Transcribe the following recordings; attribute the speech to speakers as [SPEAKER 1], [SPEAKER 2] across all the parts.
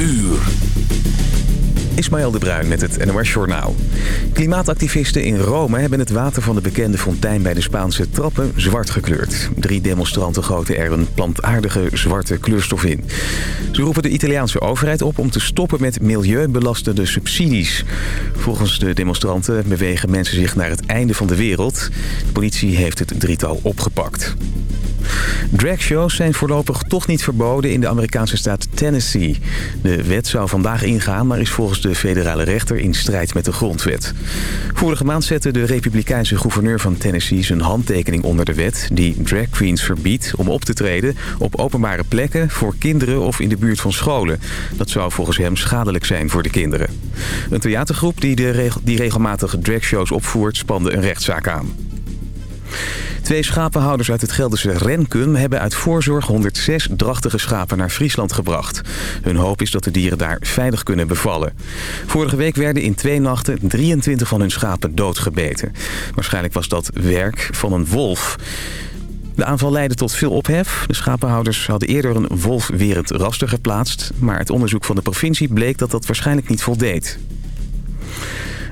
[SPEAKER 1] uur. Ismaël de Bruin met het NOS Journaal. Klimaatactivisten in Rome hebben het water van de bekende fontein bij de Spaanse trappen zwart gekleurd. Drie demonstranten goten er een plantaardige zwarte kleurstof in. Ze roepen de Italiaanse overheid op om te stoppen met milieubelastende subsidies. Volgens de demonstranten bewegen mensen zich naar het einde van de wereld. De politie heeft het drietal opgepakt. Dragshows zijn voorlopig toch niet verboden in de Amerikaanse staat Tennessee. De wet zou vandaag ingaan, maar is volgens de federale rechter in strijd met de grondwet. Vorige maand zette de republikeinse gouverneur van Tennessee zijn handtekening onder de wet... die drag queens verbiedt om op te treden op openbare plekken voor kinderen of in de buurt van scholen. Dat zou volgens hem schadelijk zijn voor de kinderen. Een theatergroep die, de die regelmatig dragshows opvoert spande een rechtszaak aan. Twee schapenhouders uit het Gelderse Renkum hebben uit voorzorg 106 drachtige schapen naar Friesland gebracht. Hun hoop is dat de dieren daar veilig kunnen bevallen. Vorige week werden in twee nachten 23 van hun schapen doodgebeten. Waarschijnlijk was dat werk van een wolf. De aanval leidde tot veel ophef. De schapenhouders hadden eerder een wolfwerend raster geplaatst... maar het onderzoek van de provincie bleek dat dat waarschijnlijk niet voldeed.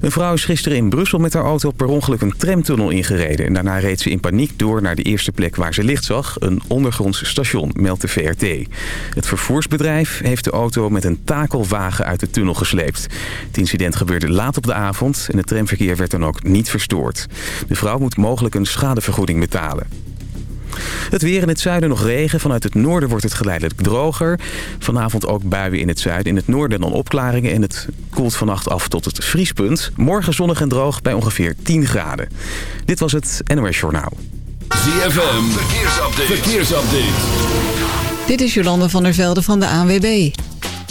[SPEAKER 1] Een vrouw is gisteren in Brussel met haar auto per ongeluk een tramtunnel ingereden. En daarna reed ze in paniek door naar de eerste plek waar ze licht zag. Een ondergronds station, meldt de VRT. Het vervoersbedrijf heeft de auto met een takelwagen uit de tunnel gesleept. Het incident gebeurde laat op de avond en het tramverkeer werd dan ook niet verstoord. De vrouw moet mogelijk een schadevergoeding betalen. Het weer in het zuiden nog regen. Vanuit het noorden wordt het geleidelijk droger. Vanavond ook buien in het zuiden. In het noorden dan opklaringen. En het koelt vannacht af tot het vriespunt. Morgen zonnig en droog bij ongeveer 10 graden. Dit was het NOS Journaal.
[SPEAKER 2] ZFM. Verkeersupdate. Verkeersupdate.
[SPEAKER 3] Dit is Jolande van der Velde van de ANWB.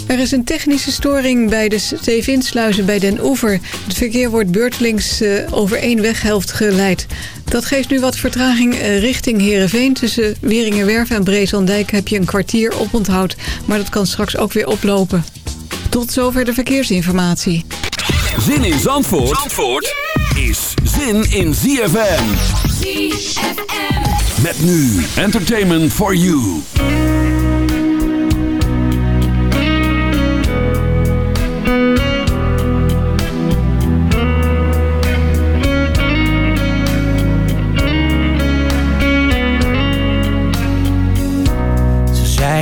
[SPEAKER 3] Er is een technische storing bij de Zeevinsluizen bij Den Oever. Het verkeer wordt beurtelings uh, over één weghelft geleid. Dat geeft nu wat vertraging uh, richting Heerenveen. Tussen Wieringenwerf en Breeslandijk heb je een kwartier oponthoud. Maar dat kan straks ook weer oplopen. Tot zover de verkeersinformatie.
[SPEAKER 2] Zin in Zandvoort, Zandvoort is zin in ZFM. ZFM. Met nu Entertainment for You.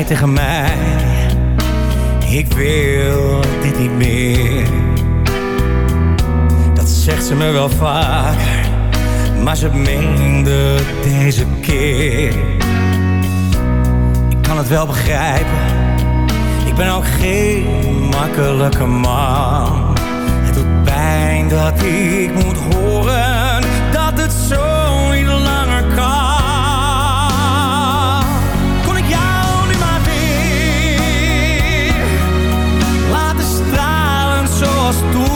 [SPEAKER 4] Tegen mij Ik wil dit niet meer. Dat zegt ze me wel vaker Maar ze meende deze keer. Ik kan het wel begrijpen. Ik ben ook geen makkelijke man. Het doet pijn dat ik moet horen Het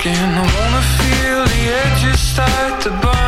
[SPEAKER 4] skin. I wanna feel the edges start to burn.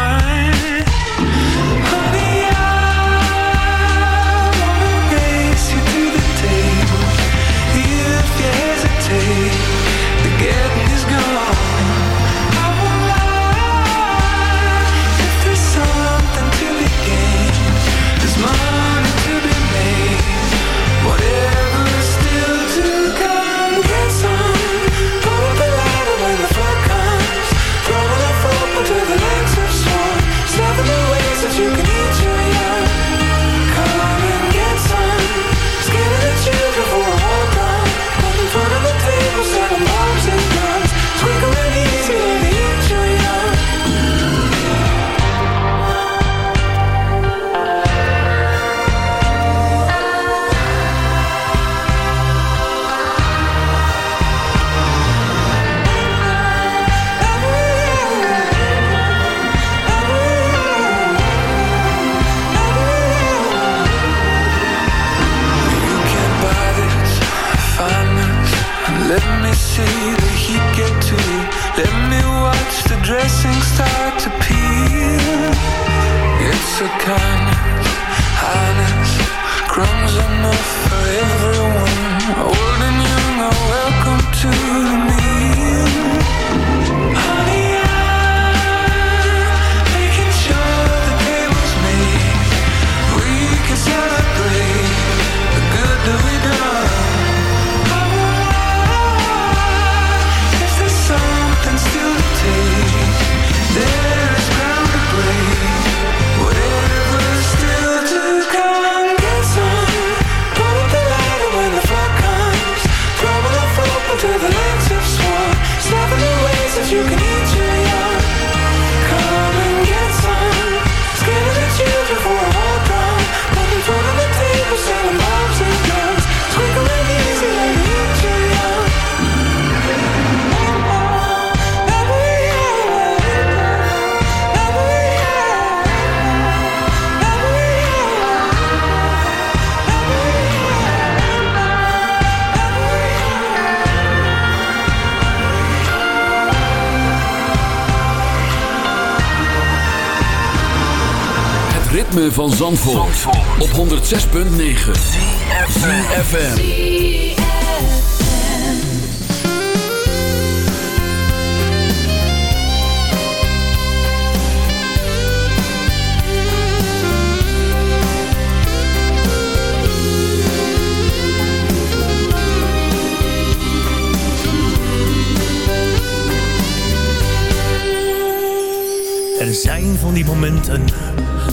[SPEAKER 5] house van Zandvoort, op 106.9 CFFM
[SPEAKER 6] Er zijn van die momenten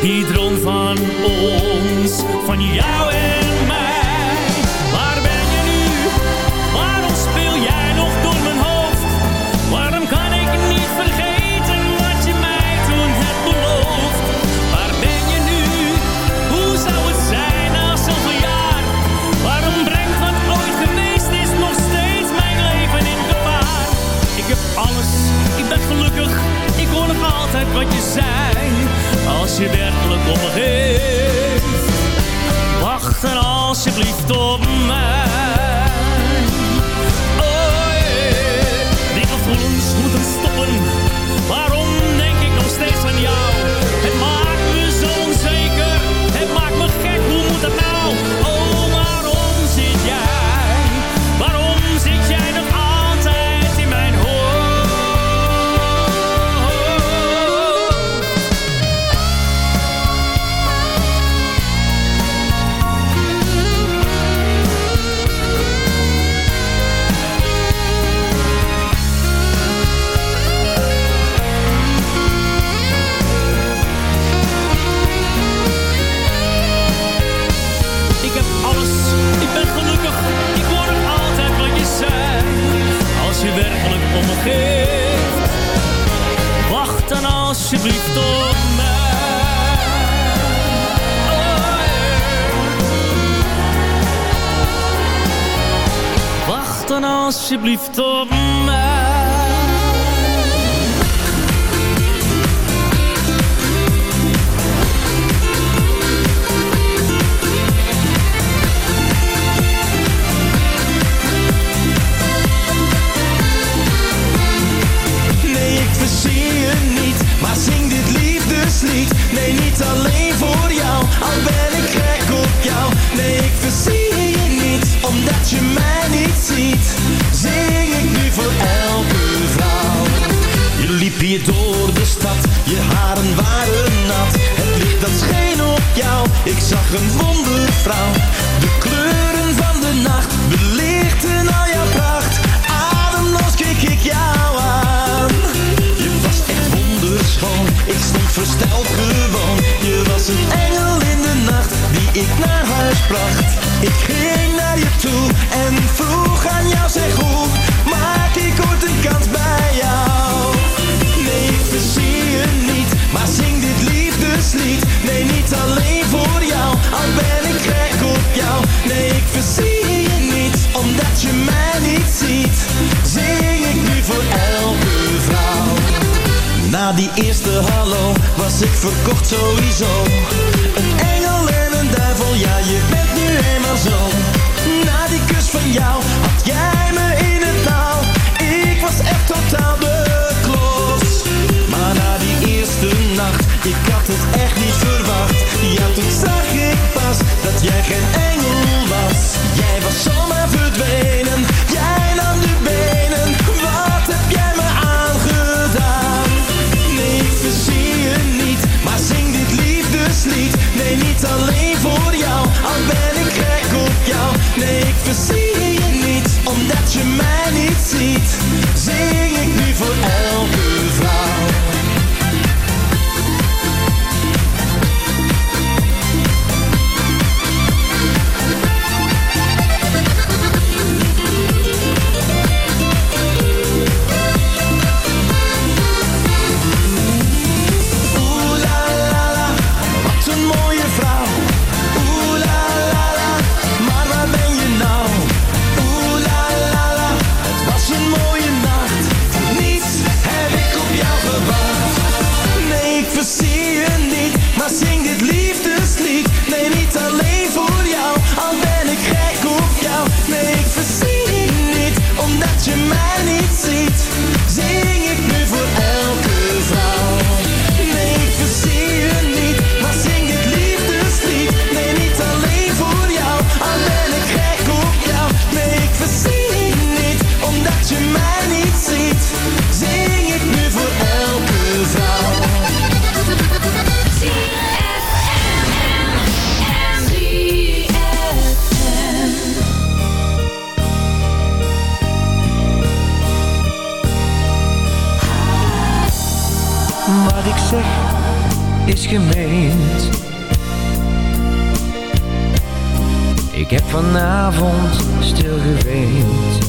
[SPEAKER 6] die droom van ons, van jou en mij. altijd wat je zei, als je werkelijk omgeeft. Wacht dan alsjeblieft op mij. Alsjeblieft
[SPEAKER 7] Ik ging naar je toe en vroeg aan jou, zeg hoe maak ik ooit een kans bij jou? Nee, ik verzie je niet, maar zing dit liefdeslied. Nee, niet alleen voor jou, al ben ik gek op jou. Nee, ik verzie je niet, omdat je mij niet ziet. Zing ik nu voor elke vrouw. Na die eerste hallo was ik verkocht sowieso. Had jij me in het nauw. Ik was echt totaal beklopt. Maar na die eerste nacht, ik had het echt niet verwacht. Ja, toen zag ik pas dat jij geen engel was. Jij was zomaar verdwenen, jij nam de benen. Wat heb jij me aangedaan? Nee, ik verzie je niet, maar zing dit liefdeslied. Nee, niet alleen voor jou, al ben ik gek op jou. Nee, ik verzie ziet. Omdat
[SPEAKER 8] vanavond stil geweend.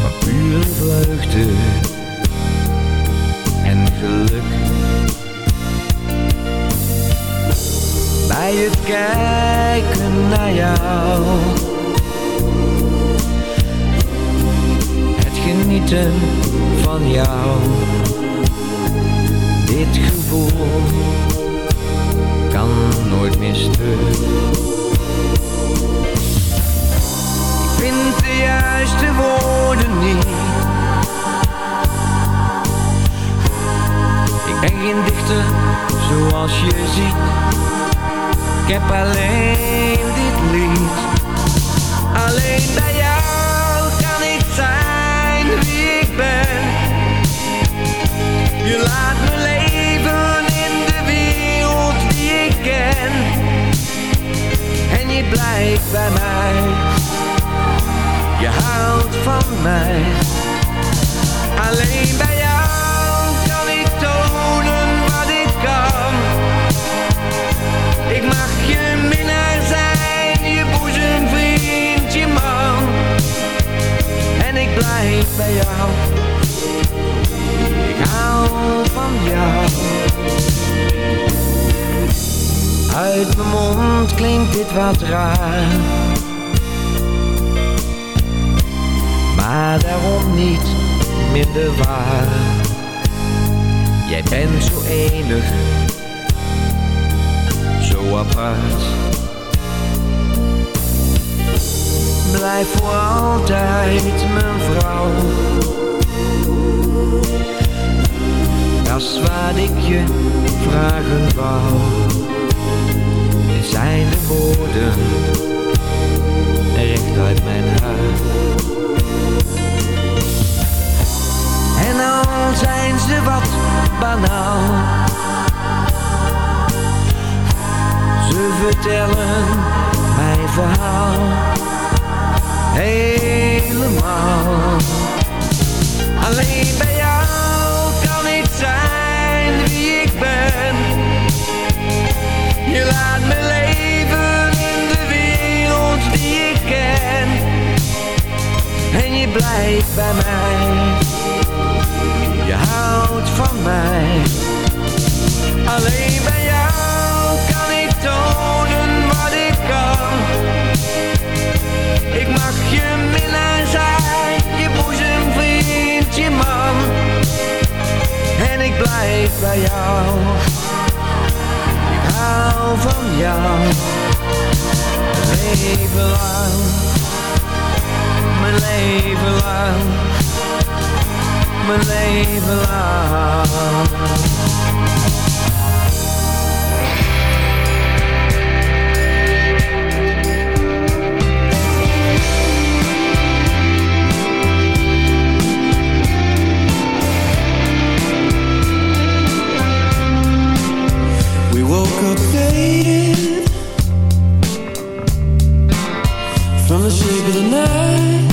[SPEAKER 8] Van pure vreugde en geluk. Bij het kijken naar jou. Het genieten van jou. Dit gevoel kan nooit meer. Vind de juiste woorden niet. Ik ben geen dichter zoals je ziet. Ik heb alleen dit lied. Alleen bij jou kan ik zijn wie ik ben. Je laat me leven in de wereld die ik ken. En je blijft bij mij. Je houdt van mij. Alleen bij jou kan ik tonen wat ik kan. Ik mag je minnaar zijn, je boezemvriend, je man. En ik blijf bij jou. Ik hou van jou. Uit mijn mond klinkt dit wat raar. Maar daarom niet minder waar. Jij bent zo enig, zo apart. Blijf voor altijd mijn vrouw. Dat is wat ik je vragen wou. Zijn de woorden, recht uit mijn hart. En al zijn ze wat banaal. Ze vertellen mijn verhaal helemaal. Alleen bij jou kan ik zijn wie ik ben. Je laat me leven in de wereld die ik ken. En je blijft bij mij. Houdt van mij. Alleen bij jou kan ik tonen wat ik kan. Ik mag je minnaar zijn, je boezemvriend, je man. En ik blijf bij jou. Ik hou van jou. Leven lang. Mijn leven lang. Mijn leven lang.
[SPEAKER 9] We woke up faded from the shape of the night.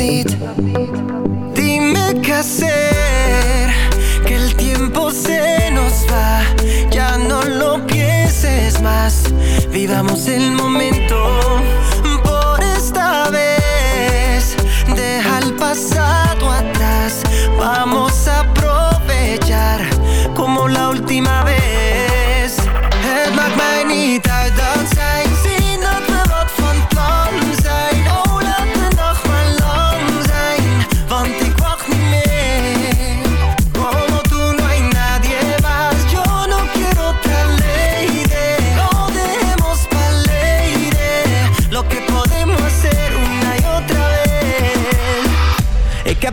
[SPEAKER 9] Al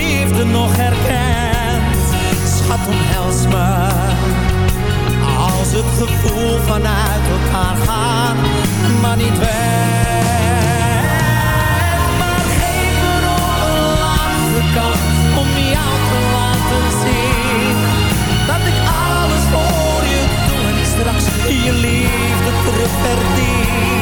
[SPEAKER 10] liefde nog herkent.
[SPEAKER 11] Schat, omhels me. Als het gevoel vanuit elkaar gaat, maar niet weg. Maar geef me nog een laatste kans om jou te laten zien. Dat ik alles voor je doe en straks je liefde terug verdien.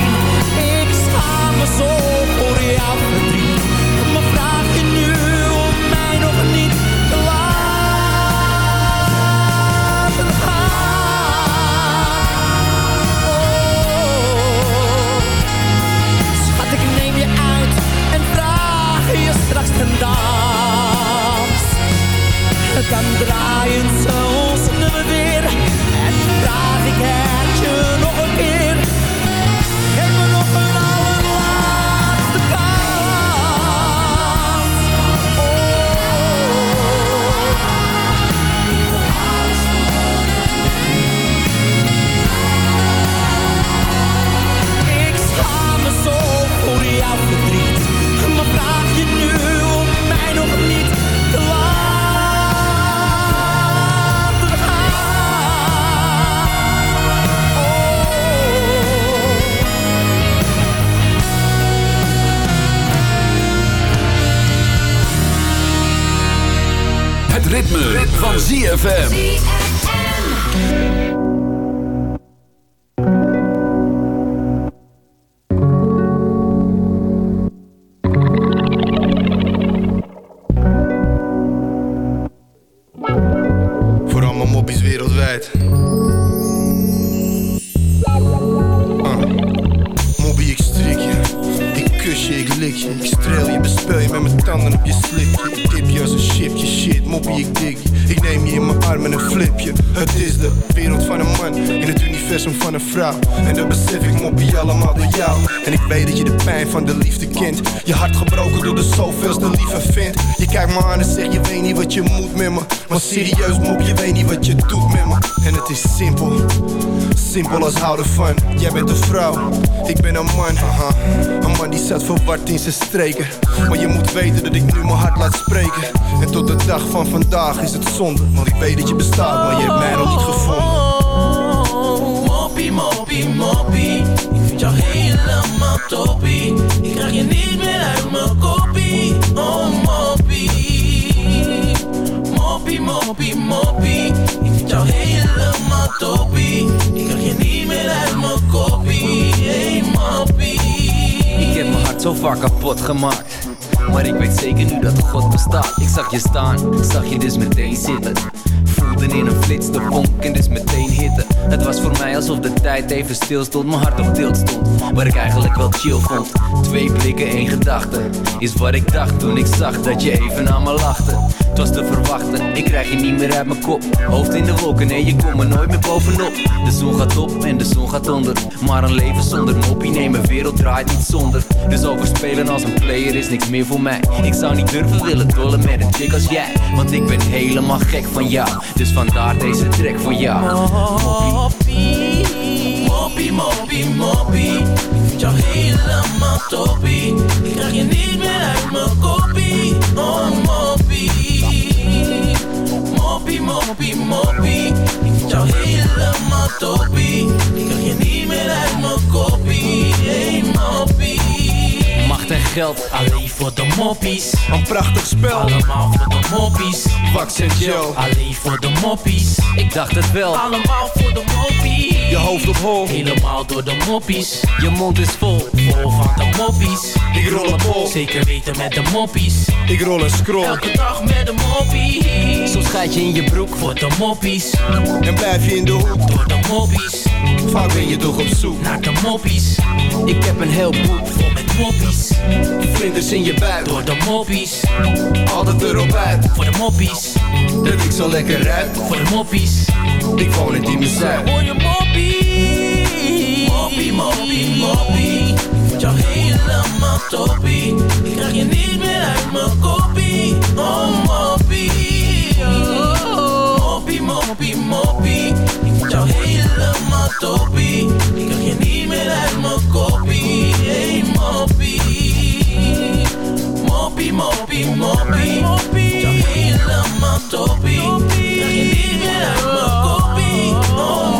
[SPEAKER 11] dan draaien ze om. Ritme, van ZFM. Serieus, mop, je weet niet wat je doet met me. En het is simpel, simpel als houden van. Jij bent een vrouw, ik ben een man. Haha. Een man die zat verward in zijn streken. Maar je moet weten dat ik nu mijn hart laat spreken. En tot de dag van vandaag is het zonde. Want ik weet dat je bestaat, maar je hebt mij nog niet gevonden.
[SPEAKER 10] Moppie, moppie, moppie. Ik vind jou helemaal toppie. Ik krijg je niet meer uit mijn koppie. Moppie, moppie. Ik vind jou helemaal toppie. Ik krijg je niet meer uit mijn koppie. Hey, moppie.
[SPEAKER 7] Ik heb mijn hart zo vaak kapot gemaakt. Maar ik weet zeker nu dat God bestaat. Ik zag je staan, zag je dus meteen zitten. Voelde in een flits de vonk en dus meteen hitte. Het was voor mij alsof de tijd even stil stond, mijn hart op tilt stond. Waar ik eigenlijk wel chill vond. Twee blikken, één gedachte. Is wat ik dacht toen ik zag dat je even aan me lachte. Het was te verwachten, ik krijg je niet meer uit mijn kop. Hoofd in de wolken, nee, je komt er nooit meer bovenop. De zon gaat op en de zon gaat onder. Maar een leven zonder moppie, nee, mijn wereld draait niet zonder. Dus overspelen als een player is niks meer voor mij. Ik zou niet durven willen dollen met een chick als jij. Want ik ben helemaal gek van jou. Dus vandaar deze track voor jou.
[SPEAKER 10] Moppie, moppie, moppie, moppie. Jou helemaal toppie. Ik krijg je niet meer uit mijn koppie. Oh, moppie. Moppie, moppie, moppie. Ik vind jou helemaal toppie. Ik krijg je niet meer uit mijn koppie. Hey, moppie.
[SPEAKER 7] Macht en geld,
[SPEAKER 10] Alleen voor de moppies.
[SPEAKER 11] Een prachtig spel,
[SPEAKER 10] Allemaal voor de moppies.
[SPEAKER 11] wax en gel.
[SPEAKER 10] Alleen voor de moppies.
[SPEAKER 7] ik dacht het wel.
[SPEAKER 10] Allemaal voor de moppies.
[SPEAKER 11] Je hoofd op hol,
[SPEAKER 10] Helemaal door de moppies.
[SPEAKER 7] Je mond is vol.
[SPEAKER 10] Vol van de moppies.
[SPEAKER 11] ik rol een bol.
[SPEAKER 10] Zeker weten met de moppies.
[SPEAKER 11] Ik rol een scroll
[SPEAKER 10] Elke dag met de moppies.
[SPEAKER 7] Soms gaat je in je broek.
[SPEAKER 10] Voor de moppies.
[SPEAKER 11] en blijf je in de hoek.
[SPEAKER 10] Door de moppies.
[SPEAKER 11] Vaak ben je toch op zoek.
[SPEAKER 10] Naar de moppies.
[SPEAKER 7] Ik heb een heel boek.
[SPEAKER 10] Vol met moppies.
[SPEAKER 11] Vlinders in je buik,
[SPEAKER 10] Door de moppies.
[SPEAKER 11] altijd erop uit.
[SPEAKER 10] Voor de moppies.
[SPEAKER 11] Dat ik zo lekker ruik.
[SPEAKER 10] Voor de moppies.
[SPEAKER 11] Ik woon in Diemen Zuid.
[SPEAKER 10] Hoor je moppie? Moppie, moppie, moppie. Ik vind jou helemaal toppie. Ik krijg je niet meer uit mijn koppie. Oh, moppie. Moppie, moppie, moppie. Ik vind jou helemaal toppie. Ik krijg je niet meer uit mijn koppie. Hey, moppie. Moppie, moppie, moppie. Vind jou helemaal toppie. Krijg je niet meer uit mijn koppie. Oh,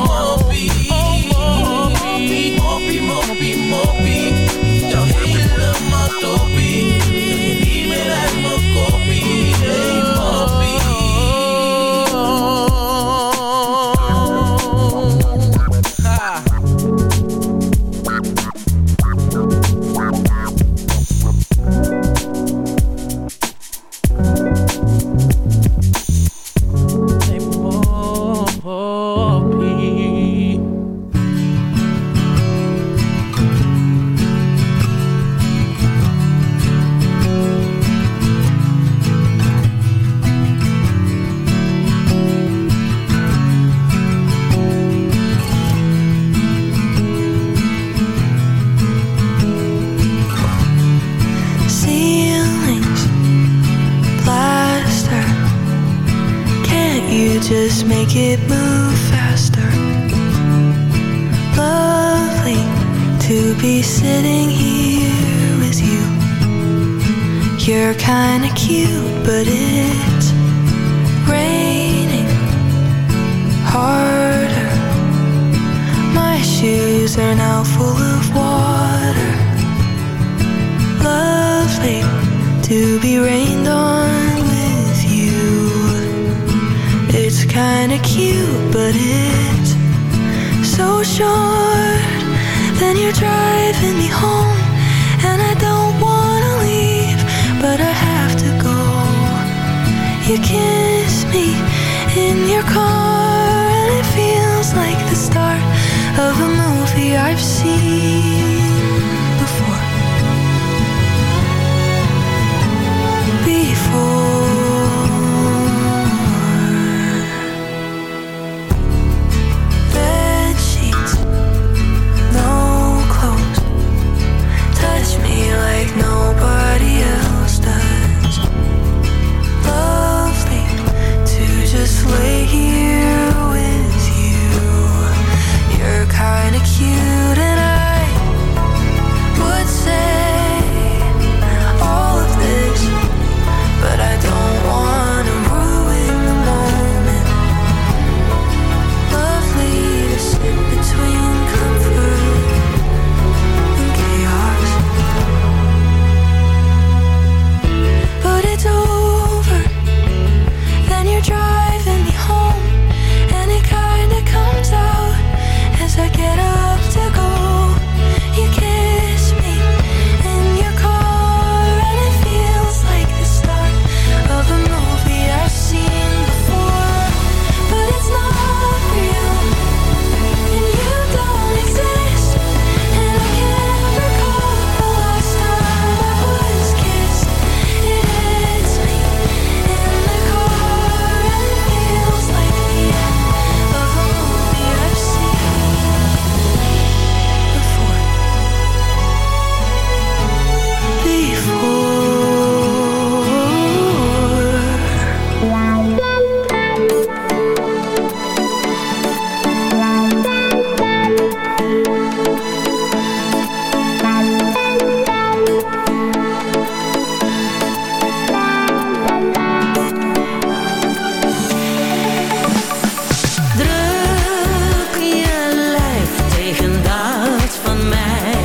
[SPEAKER 12] mij.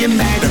[SPEAKER 12] you mad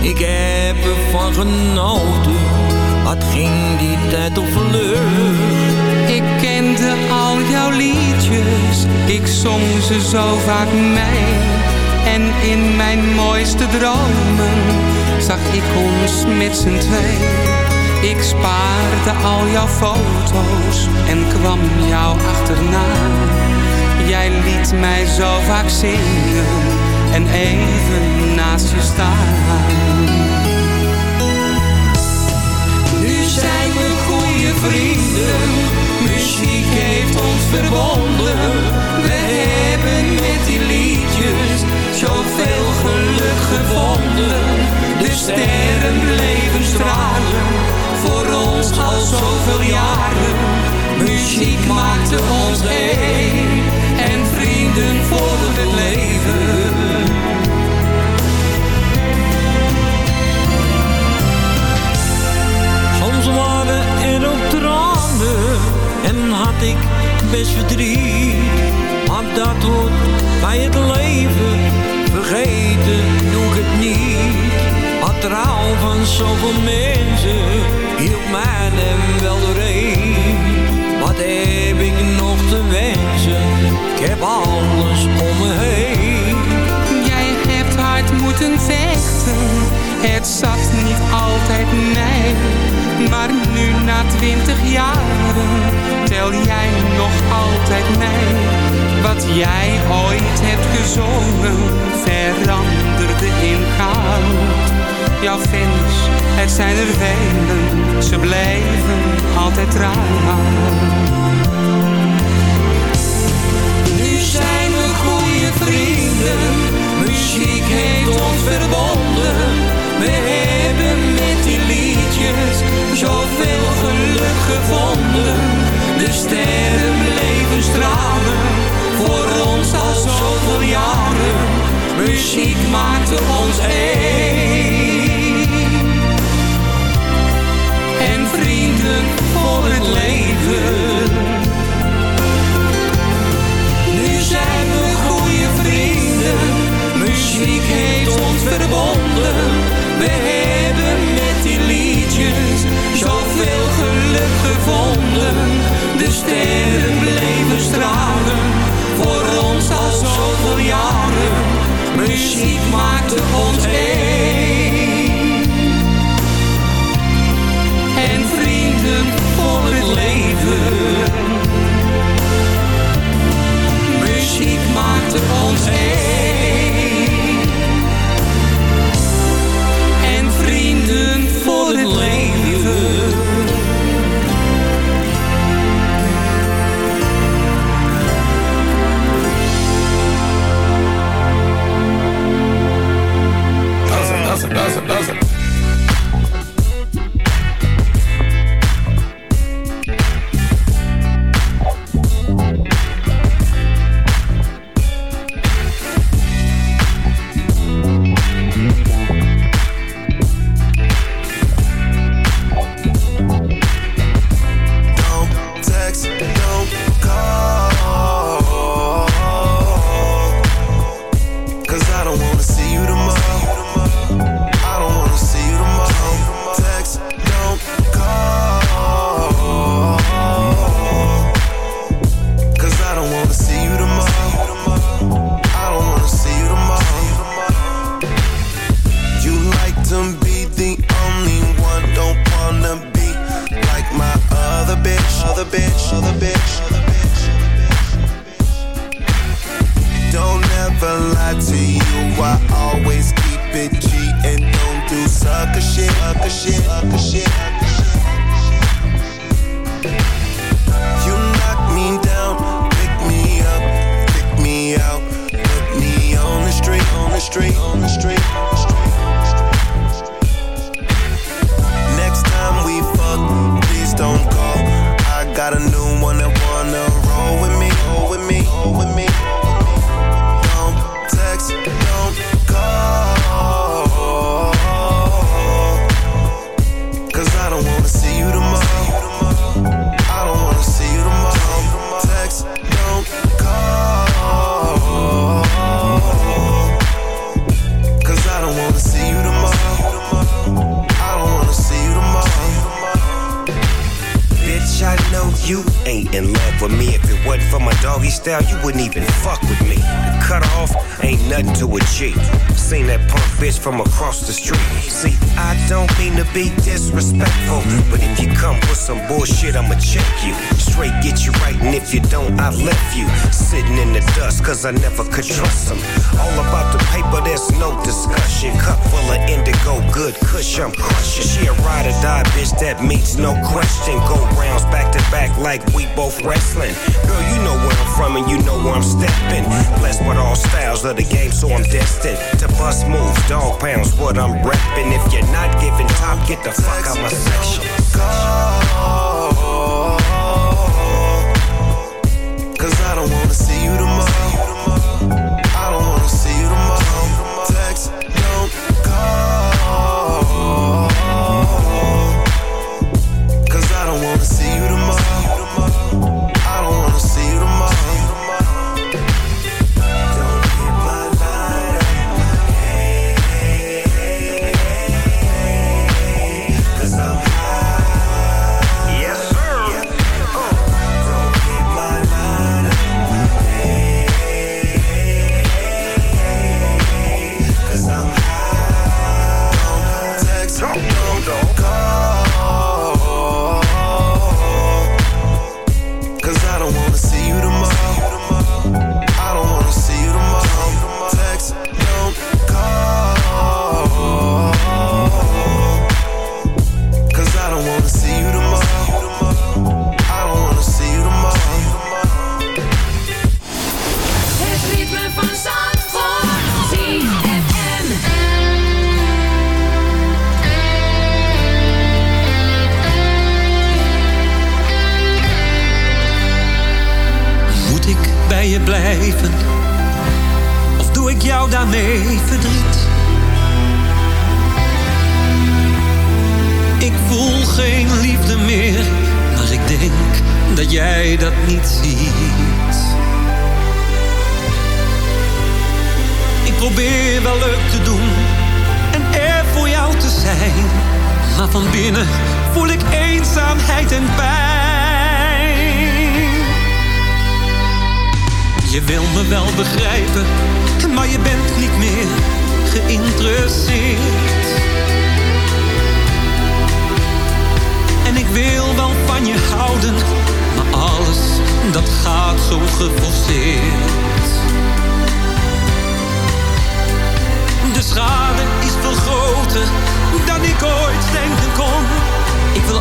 [SPEAKER 12] Ik
[SPEAKER 13] heb ervan genoten, wat ging die tijd op vleur.
[SPEAKER 14] Ik kende al jouw liedjes, ik zong ze zo vaak mee. En in mijn mooiste dromen zag ik ons met z'n twee. Ik spaarde al jouw foto's en kwam jou achterna. Jij liet mij zo vaak zingen en even naast je staan.
[SPEAKER 13] Nu zijn we goede vrienden, muziek heeft ons verbonden. We hebben met die liedjes zoveel geluk gevonden. De sterren bleven stralen, voor ons al zoveel jaren. Muziek maakte ons één en vrienden voor het leven.
[SPEAKER 15] best verdriet. Want dat hoort bij het leven, vergeten doe ik het niet. Wat trouw van zoveel mensen, hielp mij hem wel doorheen. Wat heb ik nog te wensen, ik heb alles om me heen.
[SPEAKER 14] Jij hebt hard moeten vechten, het zat niet altijd mij, maar nu na twintig jaren tel jij nog altijd mee, Wat jij ooit hebt gezongen veranderde in goud. Jouw fans, het zijn er velen, ze blijven altijd raar.
[SPEAKER 15] Nu zijn we goede vrienden, muziek heeft ons verbonden we hebben met die liedjes zoveel geluk gevonden. De sterren bleven stralen, voor ons al zoveel jaren. Muziek maakte ons
[SPEAKER 16] heen. I
[SPEAKER 17] never
[SPEAKER 15] gaat zo geforceerd. De schade is veel groter dan ik ooit denken kon. Ik wil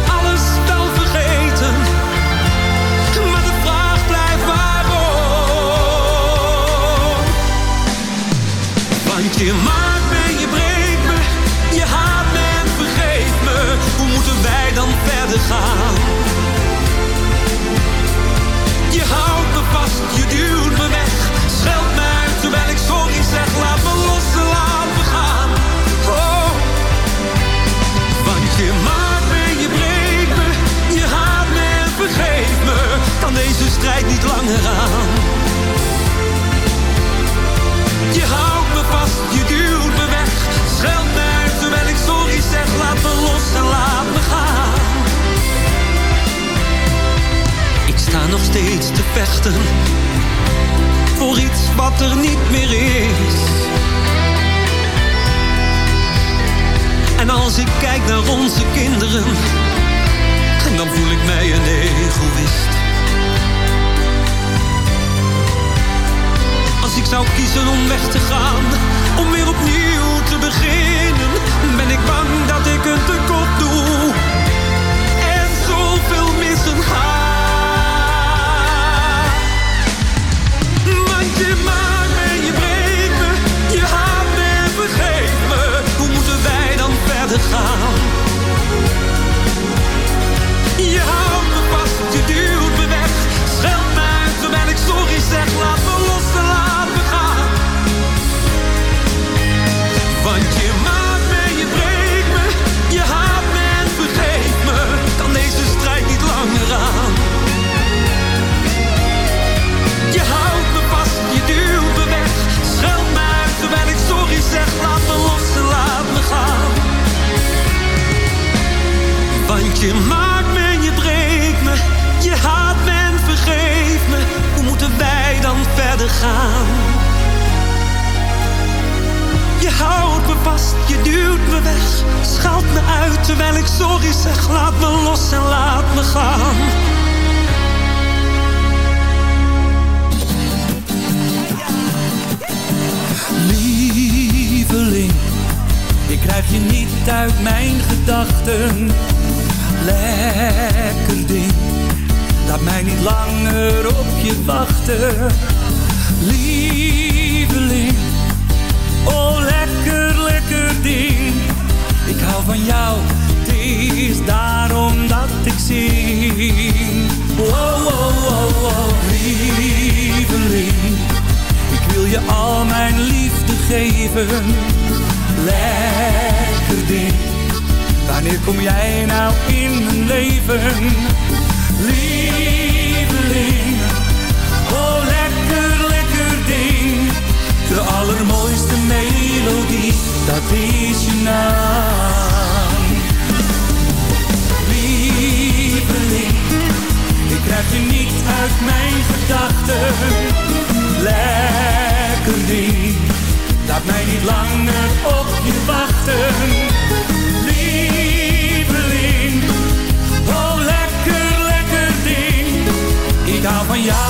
[SPEAKER 15] nog steeds te vechten voor iets wat er niet meer is. En als ik kijk naar onze kinderen, dan voel ik mij een egoïst. Als ik zou kiezen om weg te gaan, om weer opnieuw te beginnen, ben ik bang dat ik een tekort doe en zoveel missen haal. Je maakt je breken, je haat me vergeven. Hoe moeten wij dan verder gaan?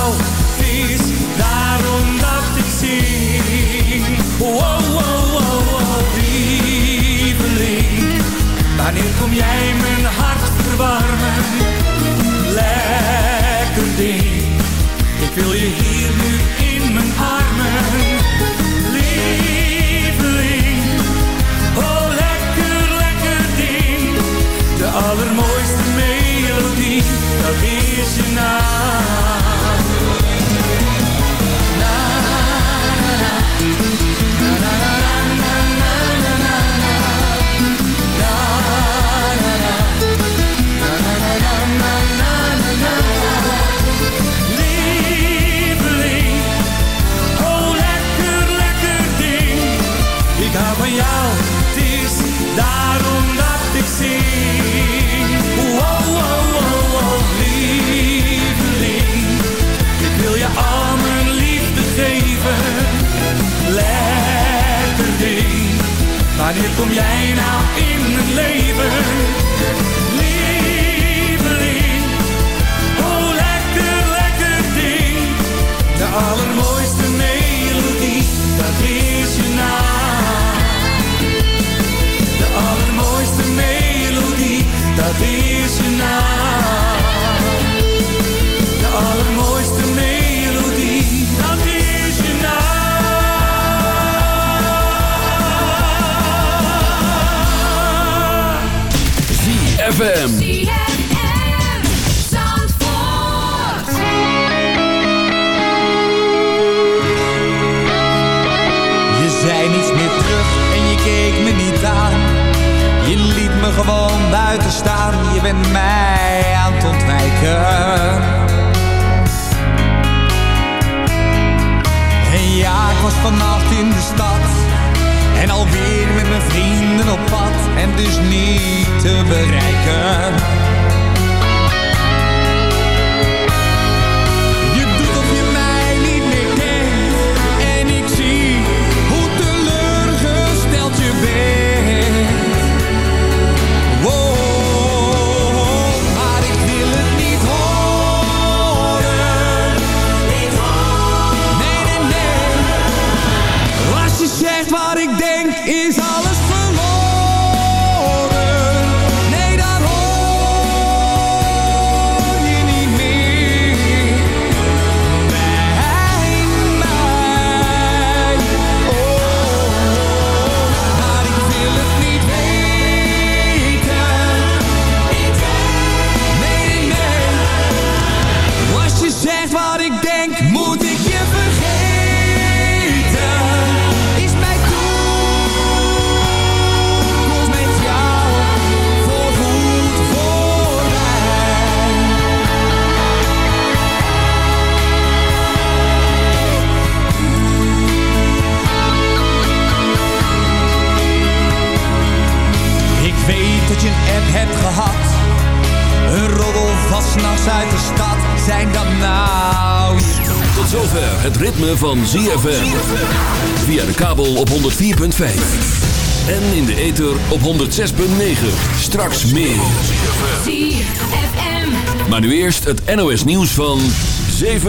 [SPEAKER 6] jou. Is daarom dat ik zing. Wow, wow, wow, wow, lieveling. Wanneer kom jij Wanneer kom jij nou in mijn leven? Lieveling, oh lekker, lekker ding. De allermooiste melodie, dat is je naam. De allermooiste melodie, dat is
[SPEAKER 4] me gewoon buiten staan. Je bent mij aan het ontwijken. En ja, ik was vannacht in de stad. En alweer met mijn vrienden op pad. En dus niet te bereiken. Is roddel van 's nachts uit de stad. Zijn dat nou...
[SPEAKER 2] Tot zover het ritme van ZFM. Via de kabel op 104.5. En in de ether op 106.9. Straks meer. Maar nu eerst het NOS nieuws van 7